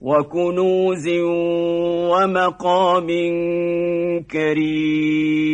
وكنوز ومقام كريم.